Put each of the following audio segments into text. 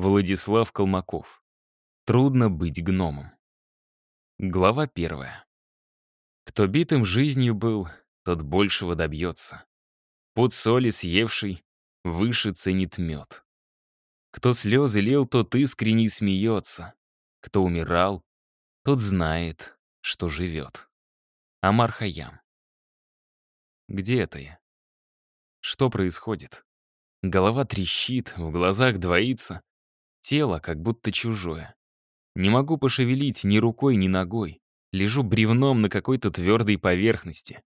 Владислав Колмаков. Трудно быть гномом. Глава первая. Кто битым жизнью был, тот большего добьется. Под соли съевший выше ценит мед. Кто слезы лил, тот искренне смеется. Кто умирал, тот знает, что живет. Амар Хаям. Где это я? Что происходит? Голова трещит, в глазах двоится. Тело как будто чужое. Не могу пошевелить ни рукой, ни ногой. Лежу бревном на какой-то твердой поверхности.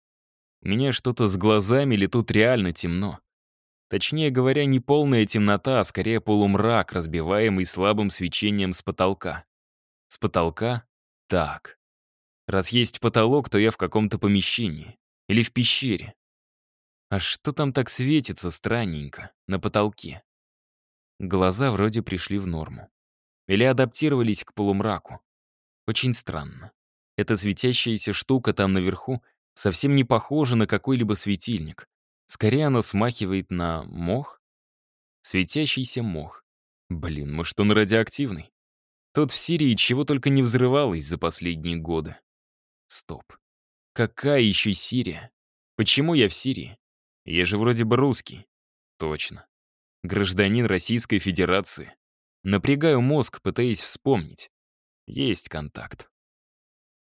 У меня что-то с глазами или тут реально темно. Точнее говоря, не полная темнота, а скорее полумрак, разбиваемый слабым свечением с потолка. С потолка? Так. Раз есть потолок, то я в каком-то помещении. Или в пещере. А что там так светится странненько, на потолке? Глаза вроде пришли в норму. Или адаптировались к полумраку. Очень странно. Эта светящаяся штука там наверху совсем не похожа на какой-либо светильник. Скорее она смахивает на мох. Светящийся мох. Блин, может он радиоактивный? Тут в Сирии чего только не взрывалось за последние годы. Стоп. Какая еще Сирия? Почему я в Сирии? Я же вроде бы русский. Точно. Гражданин Российской Федерации. Напрягаю мозг, пытаясь вспомнить. Есть контакт.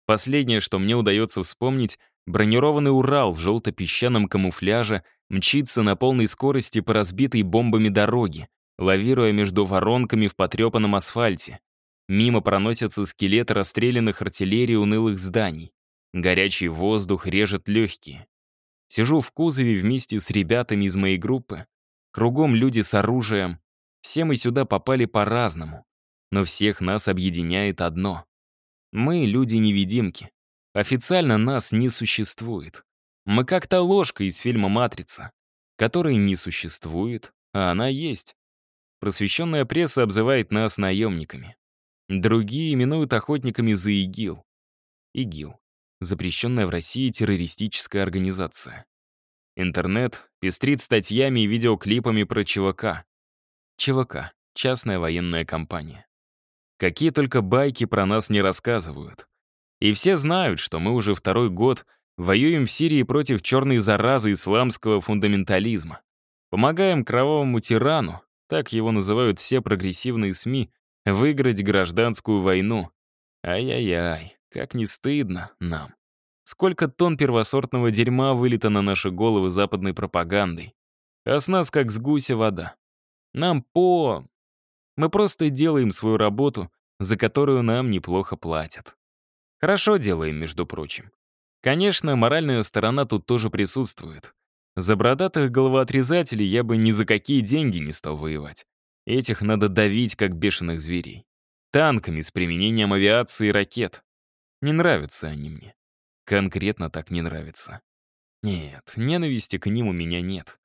Последнее, что мне удается вспомнить, бронированный Урал в желто-песчаном камуфляже мчится на полной скорости по разбитой бомбами дороге, лавируя между воронками в потрепанном асфальте. Мимо проносятся скелеты расстрелянных артиллерий унылых зданий. Горячий воздух режет легкие. Сижу в кузове вместе с ребятами из моей группы. Кругом люди с оружием. Все мы сюда попали по-разному. Но всех нас объединяет одно. Мы — люди-невидимки. Официально нас не существует. Мы как та ложка из фильма «Матрица», которой не существует, а она есть. Просвещенная пресса обзывает нас наемниками. Другие именуют охотниками за ИГИЛ. ИГИЛ — запрещенная в России террористическая организация. Интернет пестрит статьями и видеоклипами про ЧВК. ЧВК — частная военная компания. Какие только байки про нас не рассказывают. И все знают, что мы уже второй год воюем в Сирии против черной заразы исламского фундаментализма. Помогаем кровавому тирану, так его называют все прогрессивные СМИ, выиграть гражданскую войну. Ай-яй-яй, как не стыдно нам. Сколько тонн первосортного дерьма вылито на наши головы западной пропагандой. А с нас как с гуся вода. Нам по... Мы просто делаем свою работу, за которую нам неплохо платят. Хорошо делаем, между прочим. Конечно, моральная сторона тут тоже присутствует. За бородатых головоотрезателей я бы ни за какие деньги не стал воевать. Этих надо давить, как бешеных зверей. Танками с применением авиации и ракет. Не нравятся они мне. Конкретно так не нравятся. Нет, ненависти к ним у меня нет.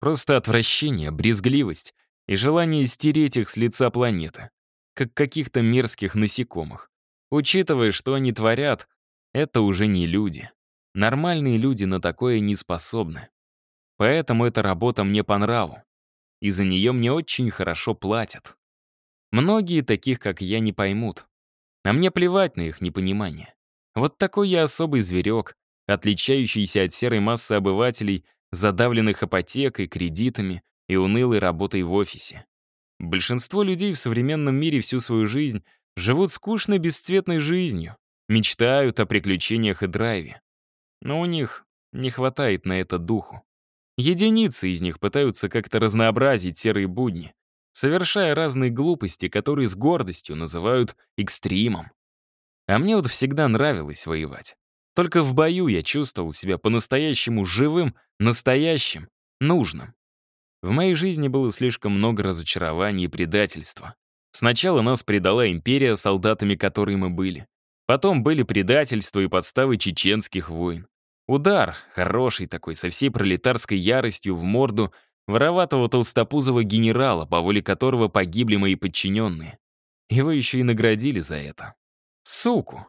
Просто отвращение, брезгливость и желание стереть их с лица планеты, как каких-то мерзких насекомых. Учитывая, что они творят, это уже не люди. Нормальные люди на такое не способны. Поэтому эта работа мне по нраву и за нее мне очень хорошо платят. Многие таких, как я, не поймут. А мне плевать на их непонимание. Вот такой я особый зверек, отличающийся от серой массы обывателей, задавленных ипотекой, кредитами и унылой работой в офисе. Большинство людей в современном мире всю свою жизнь живут скучной бесцветной жизнью, мечтают о приключениях и драйве. Но у них не хватает на это духу. Единицы из них пытаются как-то разнообразить серые будни, совершая разные глупости, которые с гордостью называют экстримом. А мне вот всегда нравилось воевать. Только в бою я чувствовал себя по-настоящему живым, настоящим, нужным. В моей жизни было слишком много разочарований и предательства. Сначала нас предала империя солдатами, которой мы были. Потом были предательства и подставы чеченских войн. Удар, хороший такой, со всей пролетарской яростью в морду вороватого толстопузого генерала, по воле которого погибли мои подчиненные. Его еще и наградили за это. Суку.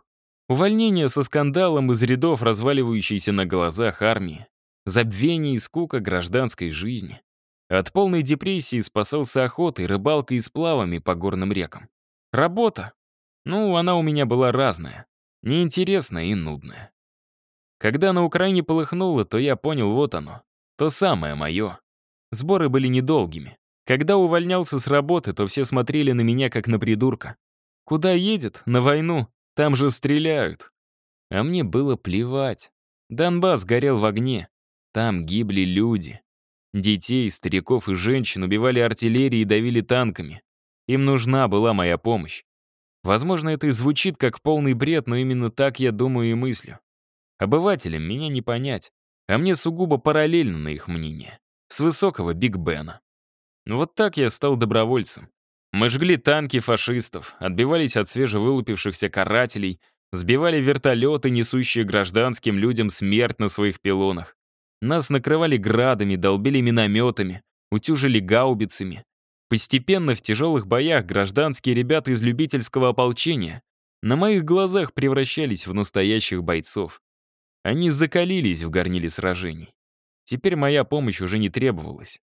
Увольнение со скандалом из рядов разваливающейся на глазах армии. Забвение и скука гражданской жизни. От полной депрессии спасался охотой, рыбалкой и сплавами по горным рекам. Работа? Ну, она у меня была разная. Неинтересная и нудная. Когда на Украине полыхнуло, то я понял, вот оно. То самое мое. Сборы были недолгими. Когда увольнялся с работы, то все смотрели на меня как на придурка. Куда едет? На войну. Там же стреляют. А мне было плевать. Донбасс горел в огне. Там гибли люди. Детей, стариков и женщин убивали артиллерией и давили танками. Им нужна была моя помощь. Возможно, это и звучит как полный бред, но именно так я думаю и мыслю. Обывателям меня не понять, а мне сугубо параллельно на их мнение. С высокого Биг Бена. Вот так я стал добровольцем. Мы жгли танки фашистов, отбивались от свежевылупившихся карателей, сбивали вертолеты, несущие гражданским людям смерть на своих пилонах. Нас накрывали градами, долбили минометами, утюжили гаубицами. Постепенно в тяжелых боях гражданские ребята из любительского ополчения на моих глазах превращались в настоящих бойцов. Они закалились в горниле сражений. Теперь моя помощь уже не требовалась.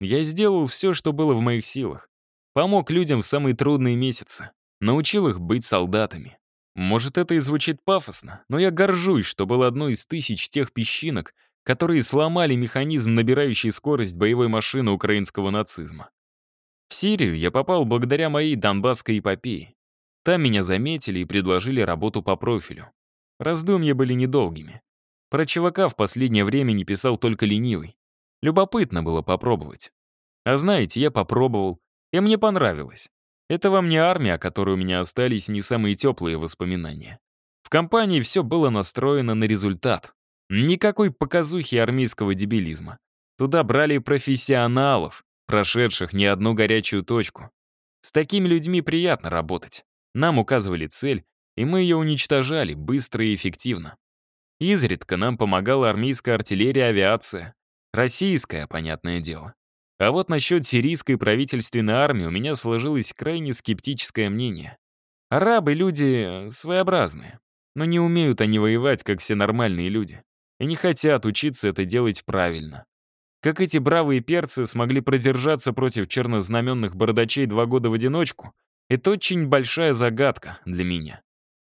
Я сделал все, что было в моих силах. Помог людям в самые трудные месяцы. Научил их быть солдатами. Может, это и звучит пафосно, но я горжусь, что был одной из тысяч тех песчинок, которые сломали механизм, набирающий скорость боевой машины украинского нацизма. В Сирию я попал благодаря моей донбасской эпопее. Там меня заметили и предложили работу по профилю. Раздумья были недолгими. Про чувака в последнее время не писал только ленивый. Любопытно было попробовать. А знаете, я попробовал, и мне понравилось. Это вам не армия, о которой у меня остались не самые теплые воспоминания. В компании все было настроено на результат. Никакой показухи армейского дебилизма. Туда брали профессионалов, прошедших не одну горячую точку. С такими людьми приятно работать. Нам указывали цель, и мы ее уничтожали быстро и эффективно. Изредка нам помогала армейская артиллерия авиация. Российская, понятное дело. А вот насчет сирийской правительственной армии у меня сложилось крайне скептическое мнение. Арабы — люди своеобразные, но не умеют они воевать, как все нормальные люди. И не хотят учиться это делать правильно. Как эти бравые перцы смогли продержаться против чернознаменных бородачей два года в одиночку, это очень большая загадка для меня.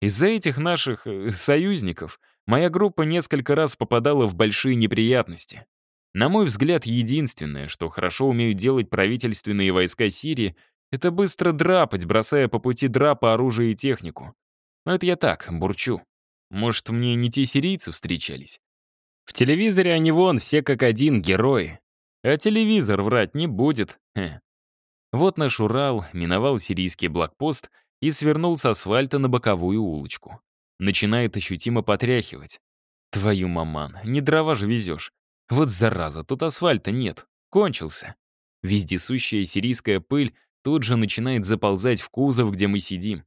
Из-за этих наших э, союзников моя группа несколько раз попадала в большие неприятности. На мой взгляд, единственное, что хорошо умеют делать правительственные войска Сирии, это быстро драпать, бросая по пути драпа оружие и технику. Но это я так, бурчу. Может, мне не те сирийцы встречались? В телевизоре они вон все как один герои. А телевизор врать не будет. Хе. Вот наш Урал миновал сирийский блокпост и свернул с асфальта на боковую улочку. Начинает ощутимо потряхивать. Твою маман, не дрова же везешь. Вот зараза, тут асфальта нет. Кончился. Вездесущая сирийская пыль тут же начинает заползать в кузов, где мы сидим.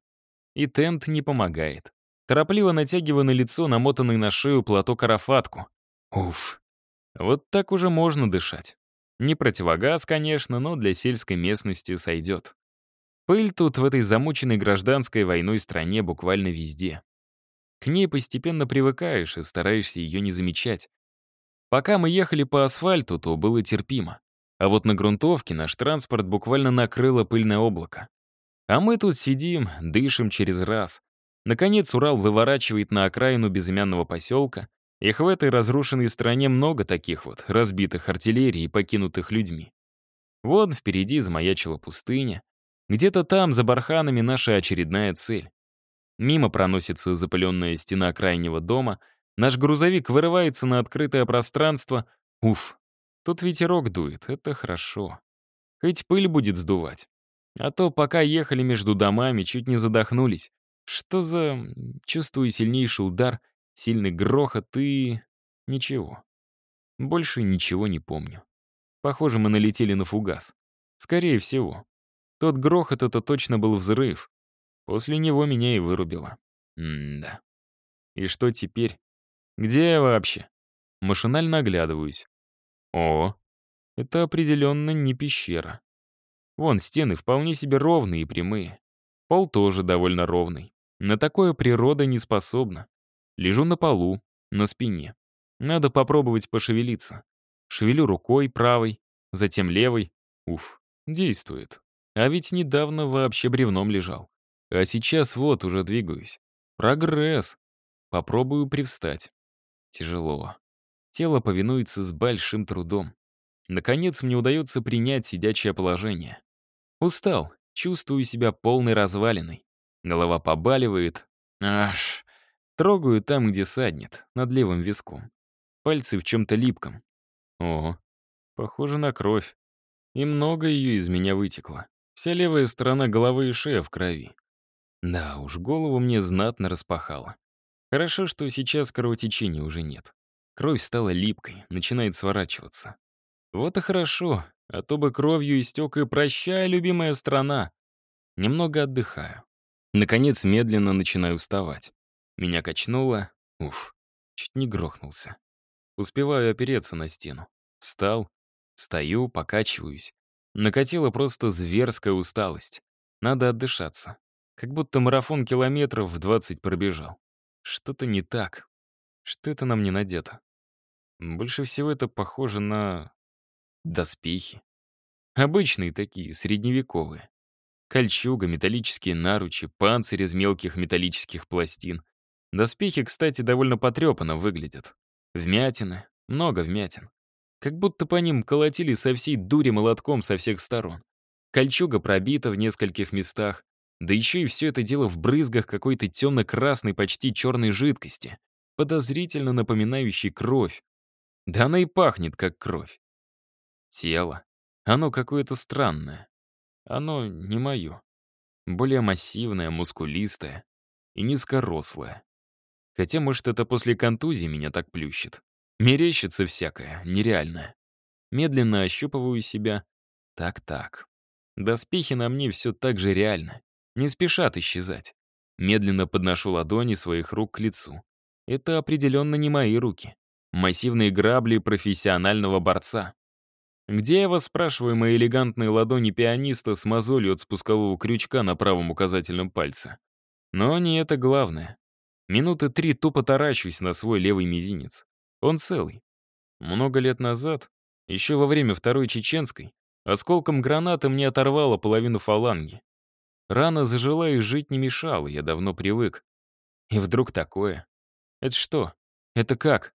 И тент не помогает. Торопливо натягивая на лицо намотанный на шею платок-арафатку. Уф. Вот так уже можно дышать. Не противогаз, конечно, но для сельской местности сойдет. Пыль тут в этой замученной гражданской войной стране буквально везде. К ней постепенно привыкаешь и стараешься ее не замечать. Пока мы ехали по асфальту, то было терпимо. А вот на грунтовке наш транспорт буквально накрыло пыльное облако. А мы тут сидим, дышим через раз. Наконец Урал выворачивает на окраину безымянного поселка. Их в этой разрушенной стране много таких вот, разбитых артиллерией и покинутых людьми. Вон впереди замаячила пустыня. Где-то там, за барханами, наша очередная цель. Мимо проносится запыленная стена крайнего дома — Наш грузовик вырывается на открытое пространство. Уф, тут ветерок дует, это хорошо. Хоть пыль будет сдувать. А то пока ехали между домами, чуть не задохнулись. Что за... Чувствую сильнейший удар, сильный грохот и... Ничего. Больше ничего не помню. Похоже, мы налетели на фугас. Скорее всего. Тот грохот — это точно был взрыв. После него меня и вырубило. М-да. И что теперь? Где я вообще? Машинально оглядываюсь. О, это определенно не пещера. Вон стены вполне себе ровные и прямые. Пол тоже довольно ровный. На такое природа не способна. Лежу на полу, на спине. Надо попробовать пошевелиться. Шевелю рукой правой. затем левой. Уф, действует. А ведь недавно вообще бревном лежал. А сейчас вот уже двигаюсь. Прогресс. Попробую привстать. Тяжело. Тело повинуется с большим трудом. Наконец мне удается принять сидячее положение. Устал, чувствую себя полной развалиной. Голова побаливает. Аж. Трогаю там, где саднет, над левым виском. Пальцы в чем-то липком. О, похоже на кровь. И много ее из меня вытекло. Вся левая сторона головы и шея в крови. Да уж, голову мне знатно распахало. Хорошо, что сейчас кровотечения уже нет. Кровь стала липкой, начинает сворачиваться. Вот и хорошо, а то бы кровью истек и прощай, любимая страна. Немного отдыхаю. Наконец, медленно начинаю вставать. Меня качнуло. Уф, чуть не грохнулся. Успеваю опереться на стену. Встал, стою, покачиваюсь. Накатила просто зверская усталость. Надо отдышаться. Как будто марафон километров в 20 пробежал. Что-то не так. Что это на мне надето? Больше всего это похоже на... доспехи. Обычные такие, средневековые. Кольчуга, металлические наручи, панцирь из мелких металлических пластин. Доспехи, кстати, довольно потрепанно выглядят. Вмятины, много вмятин. Как будто по ним колотили со всей дури молотком со всех сторон. Кольчуга пробита в нескольких местах, да еще и все это дело в брызгах какой-то темно-красной, почти черной жидкости, подозрительно напоминающей кровь. Да она и пахнет, как кровь. Тело. Оно какое-то странное. Оно не мое. Более массивное, мускулистое и низкорослое. Хотя, может, это после контузии меня так плющит. Мерещится всякое, нереальное. Медленно ощупываю себя. Так-так. Доспехи на мне все так же реально не спешат исчезать. Медленно подношу ладони своих рук к лицу. Это определенно не мои руки. Массивные грабли профессионального борца. Где я вас спрашиваю мои элегантные ладони пианиста с мозолью от спускового крючка на правом указательном пальце? Но не это главное. Минуты три тупо таращусь на свой левый мизинец. Он целый. Много лет назад, еще во время Второй Чеченской, осколком гранаты мне оторвало половину фаланги. Рана зажила и жить не мешала, я давно привык. И вдруг такое. Это что? Это как?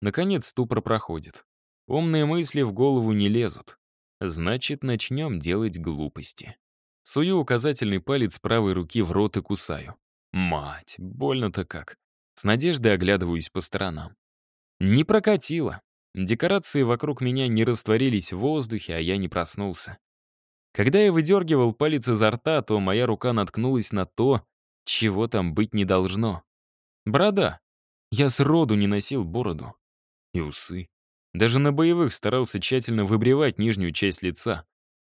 Наконец ступор проходит. Умные мысли в голову не лезут. Значит, начнем делать глупости. Сую указательный палец правой руки в рот и кусаю. Мать, больно-то как. С надеждой оглядываюсь по сторонам. Не прокатило. Декорации вокруг меня не растворились в воздухе, а я не проснулся. Когда я выдергивал палец изо рта, то моя рука наткнулась на то, чего там быть не должно. Борода. Я сроду не носил бороду. И усы. Даже на боевых старался тщательно выбривать нижнюю часть лица.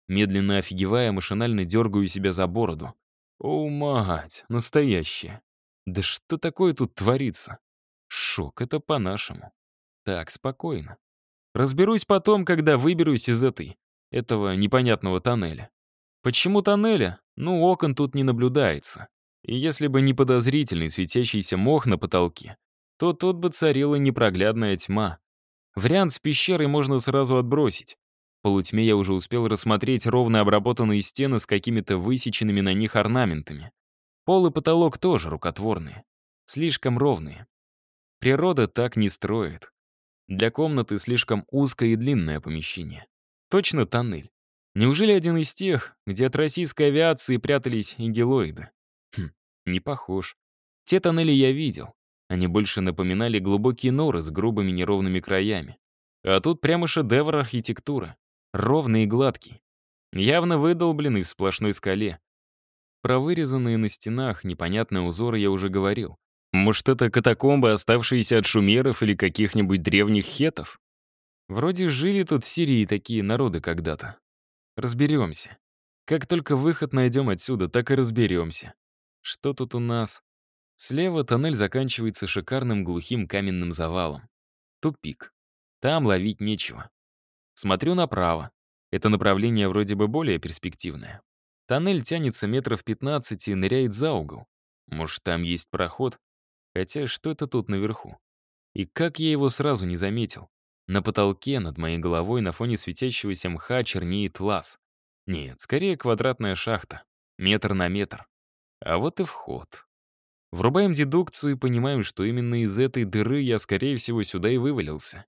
Медленно офигевая, машинально дергаю себя за бороду. О, мать, настоящая. Да что такое тут творится? Шок, это по-нашему. Так, спокойно. Разберусь потом, когда выберусь из этой этого непонятного тоннеля. Почему тоннеля? Ну, окон тут не наблюдается. И если бы не подозрительный светящийся мох на потолке, то тут бы царила непроглядная тьма. Вариант с пещерой можно сразу отбросить. В полутьме я уже успел рассмотреть ровно обработанные стены с какими-то высеченными на них орнаментами. Пол и потолок тоже рукотворные. Слишком ровные. Природа так не строит. Для комнаты слишком узкое и длинное помещение. Точно тоннель. Неужели один из тех, где от российской авиации прятались игелоиды? Хм, не похож. Те тоннели я видел. Они больше напоминали глубокие норы с грубыми неровными краями. А тут прямо шедевр архитектуры. Ровный и гладкий. Явно выдолбленный в сплошной скале. Про вырезанные на стенах непонятные узоры я уже говорил. Может, это катакомбы, оставшиеся от шумеров или каких-нибудь древних хетов? Вроде жили тут в Сирии такие народы когда-то. Разберемся. Как только выход найдем отсюда, так и разберемся. Что тут у нас? Слева тоннель заканчивается шикарным глухим каменным завалом. Тупик. Там ловить нечего. Смотрю направо. Это направление вроде бы более перспективное. Тоннель тянется метров 15 и ныряет за угол. Может, там есть проход? Хотя что это тут наверху? И как я его сразу не заметил? На потолке над моей головой на фоне светящегося мха чернеет лаз. Нет, скорее квадратная шахта. Метр на метр. А вот и вход. Врубаем дедукцию и понимаем, что именно из этой дыры я, скорее всего, сюда и вывалился.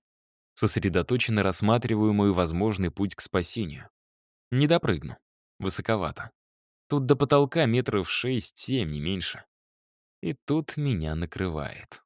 Сосредоточенно рассматриваю мой возможный путь к спасению. Не допрыгну. Высоковато. Тут до потолка метров шесть-семь, не меньше. И тут меня накрывает.